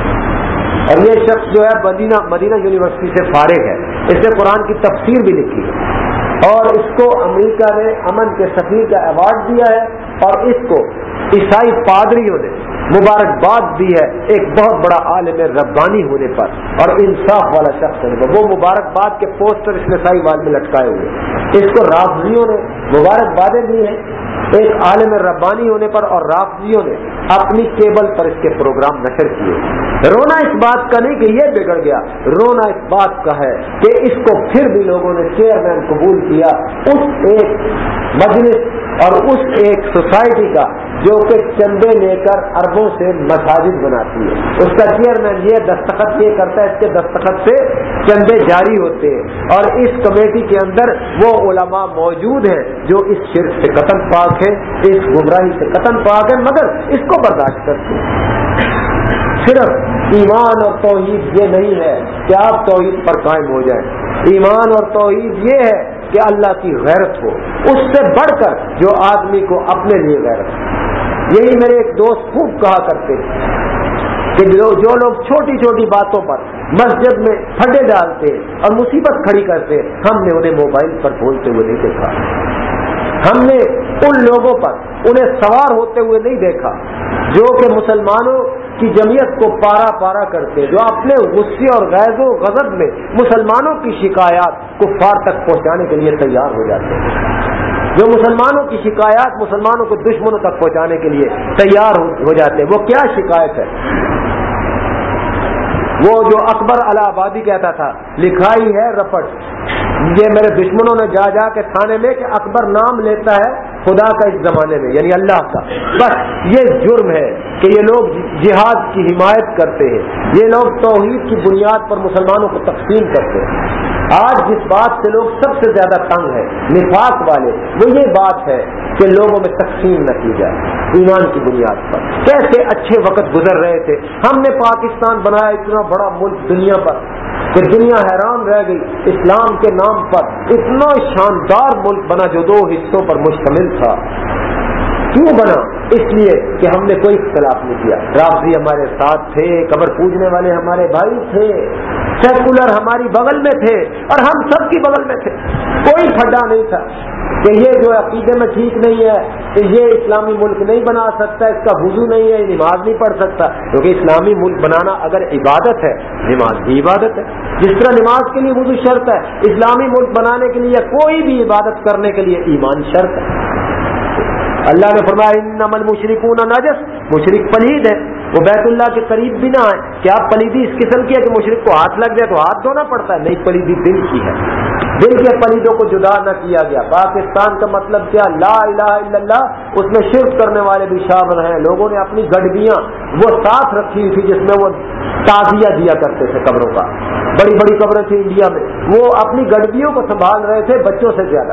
اور یہ شخص جو ہے مدینہ مدینہ یونیورسٹی سے فارغ ہے۔ اس نے قرآن کی تفسیر بھی لکھی ہے۔ اور اس کو امریکہ نے امن کے سفیر کا ایوارڈ دیا ہے اور اس کو عیسائی پادریوں نے مبارکباد دی ہے ایک بہت بڑا عالم ربانی ہونے پر اور انصاف والا شخص ہونے پر۔ وہ مبارکباد کے پوسٹر اس سائی وال میں لٹکائے ہوئے اس کو رافضیوں نے مبارکبادیں دی ہیں۔ ایک عالم ربانی ہونے پر اور رافضیوں نے اپنی کیبل پر اس کے پروگرام نشر کیے۔ رونا اس بات کا نہیں کہ یہ بگڑ گیا۔ رونا اس بات کا ہے کہ اس کو پھر بھی لوگوں نے چیئرمین قبول کیا۔ اس ایک مجلس اور اس ایک سوسائٹی کا جو کہ چندے لے کر اربوں سے مساجد بناتی ہے۔ اس کا چیئرمین یہ دستخط یہ کرتا ہے، اس کے دستخط سے چندے جاری ہوتے ہیں۔ اور اس کمیٹی کے اندر وہ علماء موجود ہیں جو اس شرک سے قتل پاک ہے اس گمراہی سے قتل پاک ہے مگر اس کو برداشت کرتے ہیں۔ صرف ایمان اور توحید یہ نہیں ہے کہ آپ توحید پر قائم ہو جائیں۔ ایمان اور توحید یہ ہے کہ اللہ کی غیرت ہو، اس سے بڑھ کر جو آدمی کو اپنے لیے غیرت ہو۔ یہی میرے ایک دوست خوب کہا کرتے کہ جو لوگ چھوٹی چھوٹی باتوں پر مسجد میں پھڈے ڈالتے اور مصیبت کھڑی کرتے ہم نے انہیں موبائل پر بولتے ہوئے نہیں دیکھا۔ ہم نے ان لوگوں پر انہیں سوار ہوتے ہوئے نہیں دیکھا، جو کہ مسلمانوں کی جمعیت کو پارا پارا کرتے جو اپنے غصے اور غیر و غضب میں مسلمانوں کی شکایات کو فار تک پہنچانے کے لیے تیار ہو جاتے ہیں۔ جو مسلمانوں کی شکایات مسلمانوں کو دشمنوں تک پہنچانے کے لیے تیار ہو جاتے ہیں۔ وہ کیا شکایت ہے؟ وہ جو اکبر الہ آبادی کہتا تھا، لکھائی ہے رپٹ۔ یہ میرے دشمنوں نے جا جا کے تھانے میں کہ اکبر نام لیتا ہے خدا کا اس زمانے میں یعنی اللہ کا۔ بس یہ جرم ہے کہ یہ لوگ جہاد کی حمایت کرتے ہیں۔ یہ لوگ توحید کی بنیاد پر مسلمانوں کو تقسیم کرتے ہیں۔ آج جس بات سے لوگ سب سے زیادہ تنگ ہیں، نفاق والے، وہ یہ بات ہے کہ لوگوں میں تقسیم نہ کی جائے ایمان کی بنیاد پر۔ کیسے اچھے وقت گزر رہے تھے۔ ہم نے پاکستان بنایا اتنا بڑا ملک دنیا پر۔ کہ دنیا حیران رہ گئی، اسلام کے نام پر اتنا شاندار ملک بنا جو دو حصوں پر مشتمل تھا۔ کیوں بنا؟ اس لیے کہ ہم نے کوئی اختلاف نہیں کیا۔ رابطی ہمارے ساتھ تھے، قبر پوجنے والے ہمارے بھائی تھے۔ سیکولر ہماری بغل میں تھے اور ہم سب کی بغل میں تھے۔ کوئی کھڈا نہیں تھا کہ یہ جو عقیدے میں ٹھیک نہیں ہے، کہ یہ اسلامی ملک نہیں بنا سکتا، اس کا وضو نہیں ہے نماز نہیں پڑھ سکتا۔ کیونکہ اسلامی ملک بنانا اگر عبادت ہے، نماز بھی عبادت ہے۔ جس طرح نماز کے لیے وضو شرط ہے، اسلامی ملک بنانے کے لیے کوئی بھی عبادت کرنے کے لیے ایمان شرط ہے۔ اللہ نے فرمایا نمل مشرقون نجس مشرق پلید ہے وہ بیت اللہ کے قریب بھی نہ ہے کیا پلیدی اس قسم کی ہے کہ مشرق کو ہاتھ لگ جائے تو ہاتھ دھونا پڑتا ہے؟ نہیں، پلیدی دل کی ہے۔ دل کے پلیدوں کو جدا نہ کیا گیا۔ پاکستان کا مطلب کیا؟ لا الہ الا اللہ، اس میں شرک کرنے والے بھی شامل ہیں۔ لوگوں نے اپنی گڈبیاں وہ ساتھ رکھی ہوئی تھی جس میں وہ تازیہ دیا کرتے تھے قبروں کا۔ بڑی بڑی قبریں تھیں انڈیا میں۔ وہ اپنی گڈبیوں کو سنبھال رہے تھے بچوں سے زیادہ۔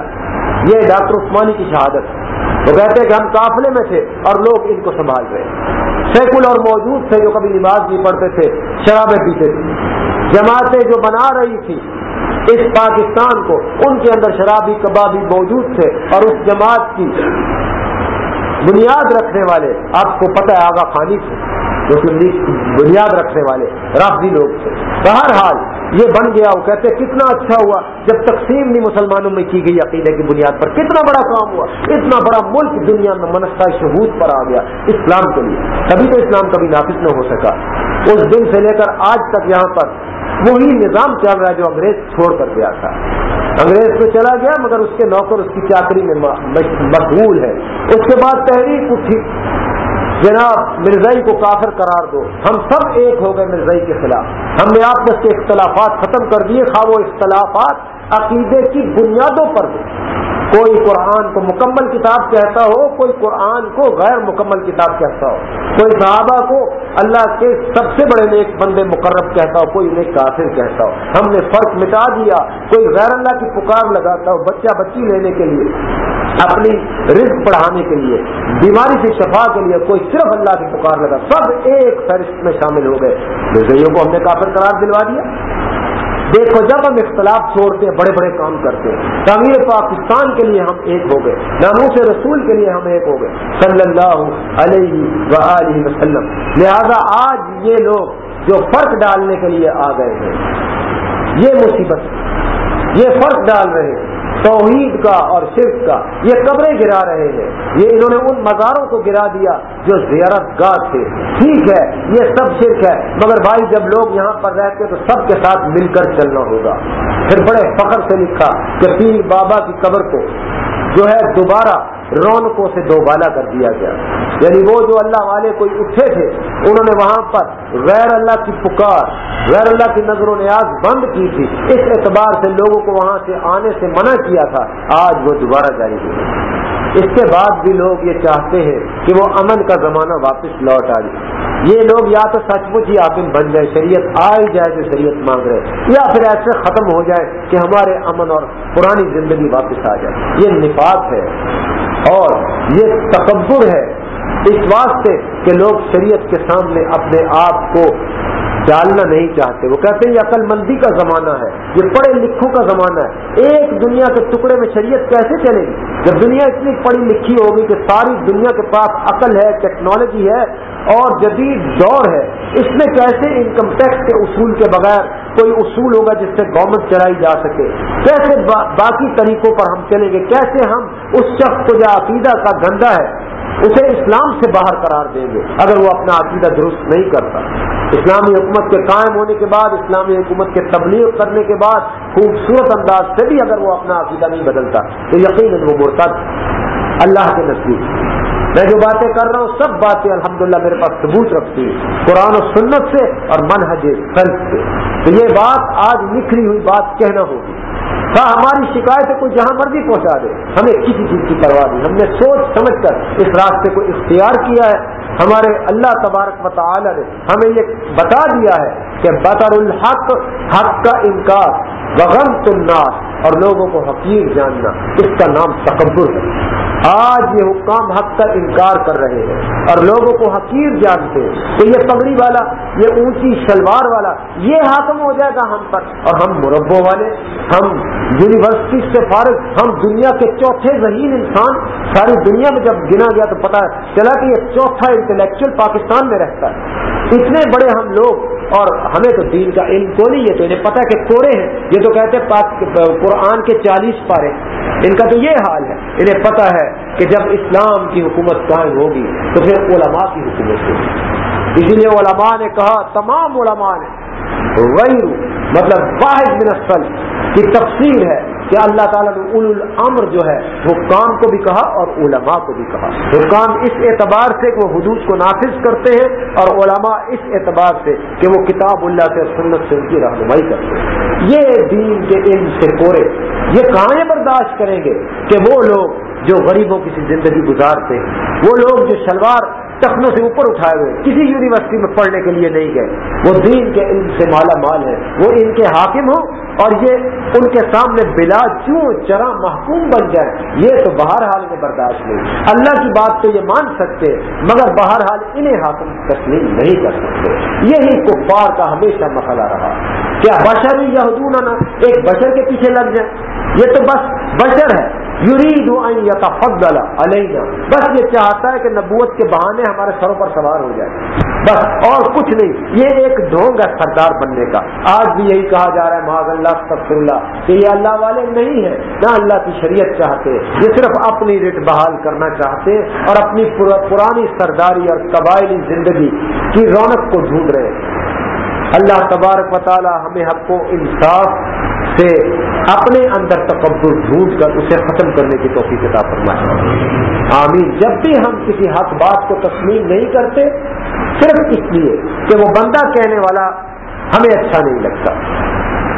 یہ ڈاکٹر عثمانی کی شہادت۔ وہ کہتے کہ ہم قافلے میں تھے اور لوگ ان کو سنبھال رہے۔ سیکل اور موجود تھے جو کبھی نماز نہیں پڑھتے تھے، شرابیں پیتے تھے۔ جماعتیں جو بنا رہی تھی اس پاکستان کو، ان کے اندر شرابی کبابی موجود تھے اور اس جماعت کی بنیاد رکھنے والے، آپ کو پتہ ہے آگا خانی تھے بنیاد رکھنے والے رافضی لوگ تھے۔ بہرحال یہ بن گیا، وہ کہتے کتنا اچھا ہوا، جب تقسیم نہیں مسلمانوں میں کی گئی عقیدے کی بنیاد پر، کتنا بڑا کام ہوا، اتنا بڑا ملک دنیا میں منصہ شہود پر آ گیا اسلام کے لیے۔ تبھی تو اسلام کبھی نافذ نہ ہو سکا۔ اس دن سے لے کر آج تک یہاں پر وہی نظام چل رہا ہے جو انگریز چھوڑ کر گیا تھا۔ انگریز تو چلا گیا، مگر اس کے نوکر، اس کی چاکری میں مقبول ہے۔ اس کے بعد تحریک اٹھی۔ جناب، مرزائی کو کافر قرار دو۔ ہم سب ایک ہو گئے مرزائی کے خلاف۔ ہم نے آپ کے اختلافات ختم کر دیے، خواہ وہ اختلافات عقیدے کی بنیادوں پر کوئی قرآن کو مکمل کتاب کہتا ہو، کوئی قرآن کو غیر مکمل کتاب کہتا ہو۔ کوئی صحابہ کو اللہ کے سب سے بڑے نیک بندے مقرب کہتا ہو، کوئی نیک کافر کہتا ہو۔ ہم نے فرق مٹا دیا، کوئی غیر اللہ کی پکار لگاتا ہو بچہ بچی لینے کے لیے، اپنی رزق بڑھانے کے لیے، بیماری سے شفا کے لیے کوئی صرف اللہ کی پکار لگا۔ سب ایک فہرست میں شامل ہو گئے۔ کو ہم نے کافر قرار دلوا دیا۔ دیکھو جب ہم اختلاف چھوڑتے ہیں، بڑے بڑے کام کرتے ہیں۔ تعمیر پاکستان کے لیے ہم ایک ہو گئے، ناموس رسول کے لیے ہم ایک ہو گئے، صلی اللہ علیہ و وسلم۔ لہذا آج یہ لوگ جو فرق ڈالنے کے لیے آ گئے ہیں، یہ مصیبت، یہ فرق ڈال رہے ہیں۔ توحید کا اور شرک کا یہ قبریں گرا رہے ہیں۔ یہ انہوں نے ان مزاروں کو گرا دیا جو زیارت گاہ تھے۔ ٹھیک ہے، یہ سب شرک ہے، مگر بھائی جب لوگ یہاں پر رہتے تو سب کے ساتھ مل کر چلنا ہوگا۔ پھر بڑے فخر سے لکھا کہ پیر بابا کی قبر کو جو ہے دوبارہ رونقوں سے دوبالا کر دیا گیا۔ یعنی وہ جو اللہ والے کوئی اٹھے تھے، انہوں نے وہاں پر غیر اللہ کی پکار، غیر اللہ کی نظر و نیاز بند کی تھی۔ اس اعتبار سے لوگوں کو وہاں سے آنے سے منع کیا تھا۔ آج وہ دوبارہ جاری ہوئی اس کے بعد بھی لوگ یہ چاہتے ہیں کہ وہ امن کا زمانہ واپس لوٹ آ جائے یہ لوگ یا تو سچ مچ ہی عابل بن جائے، شریعت آ ہی جائے جو شریعت مانگ رہے، یا پھر ایسے ختم ہو جائے کہ ہمارے امن اور پرانی زندگی واپس آ جائے۔ یہ نفاق ہے۔ اور یہ تکبر ہے اس واسطے کہ لوگ شریعت کے سامنے اپنے آپ کو ڈالنا نہیں چاہتے۔ وہ کہتے ہیں یہ عقل مندی کا زمانہ ہے، یہ پڑھے لکھوں کا زمانہ ہے۔ ایک دنیا کے ٹکڑے میں شریعت کیسے چلے گی؟ جب دنیا اتنی پڑھی لکھی ہوگی کہ ساری دنیا کے پاس عقل ہے، ٹیکنالوجی ہے اور جدید دور ہے، اس میں کیسے انکم ٹیکس کے اصول کے بغیر کوئی اصول ہوگا جس سے گورنمنٹ چلائی جا سکے۔ کیسے با، باقی طریقوں پر ہم چلیں گے؟ کیسے ہم اس شخص کو جو عقیدہ کا گندا ہے، اسے اسلام سے باہر قرار دیں گے، اگر وہ اپنا عقیدہ درست نہیں کرتا۔ اسلامی حکومت کے قائم ہونے کے بعد، اسلامی حکومت کے تبلیغ کرنے کے بعد، خوبصورت انداز سے بھی اگر وہ اپنا عقیدہ نہیں بدلتا، تو یقیناً وہ مرتد۔ اللہ کے نزدیک میں جو باتیں کر رہا ہوں، سب باتیں الحمدللہ میرے پاس ثبوت رکھتی ہیں، قرآن و سنت سے اور منہج سلف سے۔ تو یہ بات آج نکلی ہوئی بات کہنا ہوگی۔ ہاں ہماری شکایت کوئی جہاں مرضی پہنچا دے۔ ہمیں کسی چیز کی پرواہ نہیں۔ ہم نے سوچ سمجھ کر اس راستے کو اختیار کیا ہے۔ ہمارے اللہ تبارک مطالعہ نے ہمیں یہ بتا دیا ہے کہ بطر الحق، حق کا انکار۔ بغم الناس۔ اور لوگوں کو حقیق جاننا۔ اس کا نام تکبر ہے۔ آج یہ حکام حق کا انکار کر رہے ہیں اور لوگوں کو حقیر جانتے ہیں۔ کہ یہ پگڑی والا، یہ اونچی شلوار والا، یہ حاکم ہو جائے گا ہم پر۔ اور ہم مربوں والے، ہم یونیورسٹی سے فارغ، ہم دنیا کے چوتھے ذہین انسان۔ ساری دنیا میں جب گنا گیا تو پتا چلا کہ یہ چوتھا انٹلیکچل پاکستان میں رہتا ہے۔ اتنے بڑے ہم لوگ اور ہمیں تو دین کا علم کو نہیں ہے تو انہیں پتا کہ کورے ہیں۔ یہ تو کہتے ہیں قرآن کے چالیس پارے، ان کا تو یہ حال ہے۔ انہیں پتا ہے کہ جب اسلام کی حکومت قائم ہوگی تو پھر علماء کی حکومت ہوگی۔ اسی لیے علماء نے کہا، تمام علماء نے غیر مطلب واحد منسل کی تفصیل ہے کہ اللہ تعالیٰ نے اول الامر جو ہے حکام کو بھی کہا اور علماء کو بھی کہا۔ حکام اس اعتبار سے کہ وہ حدود کو نافذ کرتے ہیں اور علماء اس اعتبار سے کہ وہ کتاب اللہ سے سنت سے ان کی رہنمائی کرتے ہیں۔ یہ دین کے علم سے کورے یہ کہاں برداشت کریں گے کہ وہ لوگ جو غریبوں کی زندگی گزارتے ہیں، وہ لوگ جو شلوار ٹخنوں سے اوپر اٹھائے ہوئے کسی یونیورسٹی میں پڑھنے کے لیے نہیں گئے، وہ دین کے علم سے مالا مال ہے، وہ ان کے حاکم ہوں اور یہ ان کے سامنے بلا چوں چرا محکوم بن جائے، یہ تو بہرحال میں برداشت نہیں۔ اللہ کی بات تو یہ مان سکتے، مگر بہرحال انہیں حاکم تسلیم نہیں کر سکتے۔ یہی کفار کا ہمیشہ مسئلہ رہا۔ کیا بشر یا ایک بشر کے پیچھے لگ جائے یہ تو بس بشر ہے۔ یورید یتفضل علینا۔ بس یہ چاہتا ہے کہ نبوت کے بہانے ہمارے سروں پر سوار ہو جائے۔ بس اور کچھ نہیں، یہ ایک ڈھونگ ہے سردار بننے کا۔ آج بھی یہی کہا جا رہا ہے محاذ اللہ سب اللہ۔ کہ یہ اللہ والے نہیں ہیں، نہ اللہ کی شریعت چاہتے، یہ صرف اپنی رٹ بحال کرنا چاہتے اور اپنی پرانی سرداری اور قبائلی زندگی کی رونق کو ڈھونڈ رہے۔ ہیں اللہ تبارک و تعالی ہمیں حق کو انصاف سے اپنے اندر تکبر ڈھونڈ کر اسے ختم کرنے کی توفیق عطا فرمائے۔ آمین۔ جب بھی ہم کسی حق بات کو تسلیم نہیں کرتے، صرف اس لیے کہ وہ بندہ کہنے والا ہمیں اچھا نہیں لگتا۔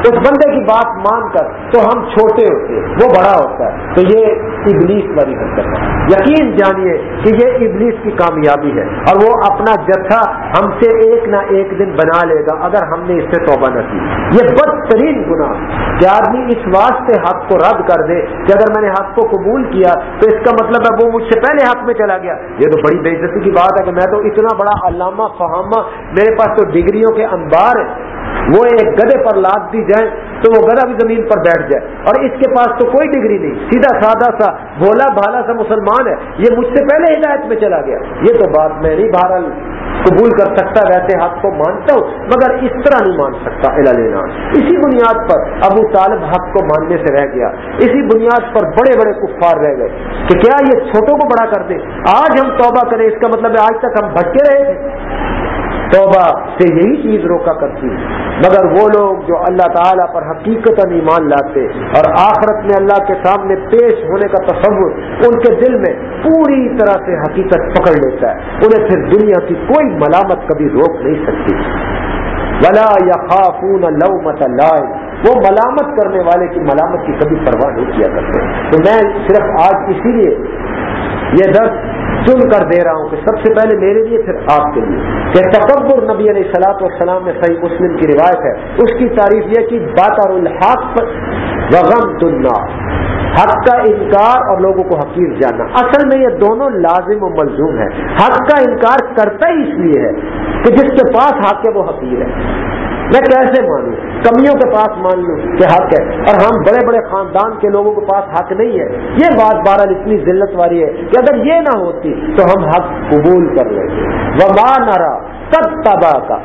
اس بندے کی بات مان کر تو ہم چھوٹے ہوتے وہ بڑا ہوتا ہے۔ تو یہ ابلیس والی حرکت ہے۔ یقین جانیے کہ یہ ابلیس کی کامیابی ہے اور وہ اپنا جتھا ہم سے ایک نہ ایک دن بنا لے گا اگر ہم نے اس سے توبہ نہ کی۔ یہ بدترین گناہ کہ آدمی اس واسطے حق کو رد کر دے کہ اگر میں نے حق کو قبول کیا تو اس کا مطلب ہے وہ مجھ سے پہلے حق میں چلا گیا۔ یہ تو بڑی بے عزتی کی بات ہے کہ میں تو اتنا بڑا علامہ، فہامہ، میرے پاس تو ڈگریوں کے انبار ہیں۔ وہ ایک گدے پر لاد دی جائے جائیں تو وہ گدا بھی زمین پر بیٹھ جائے اور اس کے پاس تو کوئی ڈگری نہیں سیدھا سادہ سا بھولا بھالا سا مسلمان ہے یہ مجھ سے پہلے ہدایت میں چلا گیا یہ تو بات میں نہیں بہرحال قبول کر سکتا ویسے حق کو مانتا ہوں مگر اس طرح نہیں مان سکتا لینا اسی بنیاد پر ابو طالب حق کو ماننے سے رہ گیا۔ اسی بنیاد پر بڑے بڑے کفار رہ گئے کہ کیا یہ چھوٹوں کو بڑا کر دے؟ آج ہم توبہ کریں، اس کا مطلب ہے آج تک ہم بھٹکے رہے تھے۔ توبہ سے یہی چیز روکا کرتی مگر وہ لوگ جو اللہ تعالیٰ پر حقیقت ایمان لاتے اور آخرت میں اللہ کے سامنے پیش ہونے کا تصور ان کے دل میں پوری طرح سے حقیقت پکڑ لیتا ہے، انہیں پھر دنیا کی کوئی ملامت کبھی روک نہیں سکتی۔ ولا یا خافون وہ ملامت کرنے والے کی ملامت کی کبھی پرواہ نہیں کیا کرتے۔ تو میں صرف آج اسی لیے یہ درد سن کر دے رہا ہوں کہ سب سے پہلے میرے لیے، پھر آپ کے لیے۔ کہ تکبر نبی علیہ سلاط والسلام میں صحیح مسلم کی روایت ہے۔ اس کی تعریف یہ کہ بات اور الحق وغم دنیا حق کا انکار اور لوگوں کو حقیر جاننا۔ اصل میں یہ دونوں لازم و ملزوم ہے حق کا انکار کرتا ہی اس لیے ہے کہ جس کے پاس حق ہے وہ حقیر ہے۔ میں کیسے مانوں؟ کمیوں کے پاس مان لوں کہ حق ہے۔ اور ہم بڑے بڑے خاندان کے لوگوں کے پاس حق نہیں ہے۔ یہ بات بہرحال اتنی ذلت والی ہے کہ اگر یہ نہ ہوتی تو ہم حق قبول کر لیتے وہ ماں نہ تباہ کا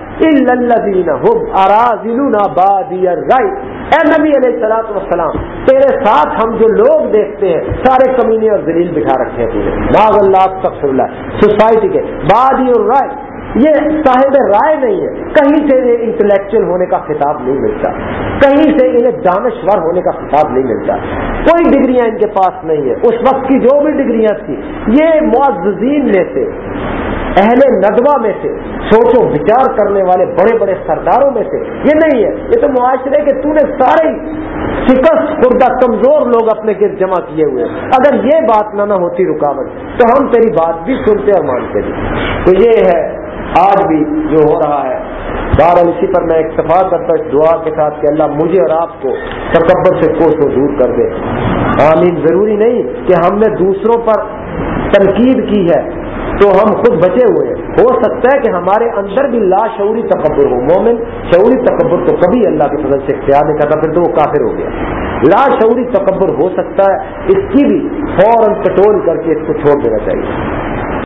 اے نبی علیہ السلاط وسلام تیرے ساتھ ہم جو لوگ دیکھتے ہیں، سارے کمینے اور زلیل بٹھا رکھے ہیں تیرے باغ اللہ اللہ۔ سوسائٹی کے بادی اور رائے یہ صاحب رائے نہیں ہے۔ کہیں سے انہیں انٹلیکچل ہونے کا خطاب نہیں ملتا۔ کہیں سے انہیں دانشور ہونے کا خطاب نہیں ملتا۔ کوئی ڈگریاں ان کے پاس نہیں ہے۔ اس وقت کی جو بھی ڈگریاں تھیں، یہ معززین میں سے، اہل ندوہ میں سے، سوچو بچار کرنے والے بڑے بڑے سرداروں میں سے، یہ نہیں ہے۔ یہ تو معاشرے کے تو نے سارے شکست، خوردہ، کمزور لوگ اپنے گرد جمع کیے ہوئے اگر یہ بات نہ نہ ہوتی رکاوٹ، تو ہم تیری بات بھی سنتے اور مانتے بھی۔ تو یہ ہے آج بھی جو ہو رہا ہے۔ بار اسی پر میں اتفاق کرتا ہوں اس دعا کے ساتھ کہ اللہ مجھے اور آپ کو تکبر سے کوش و دور کر دے۔ آمین۔ ضروری نہیں کہ ہم نے دوسروں پر تنقید کی ہے تو ہم خود بچے ہوئے ہیں۔ ہو سکتا ہے کہ ہمارے اندر بھی لا شعوری تکبر ہو۔ مومن شعوری تکبر تو کبھی اللہ کے فضل سے اختیار نہیں کرتا، پھر تو وہ کافر ہو گیا۔ لا شعوری تکبر ہو سکتا ہے، اس کی بھی فوراً کٹول کر کے اس کو چھوڑ دینا چاہیے۔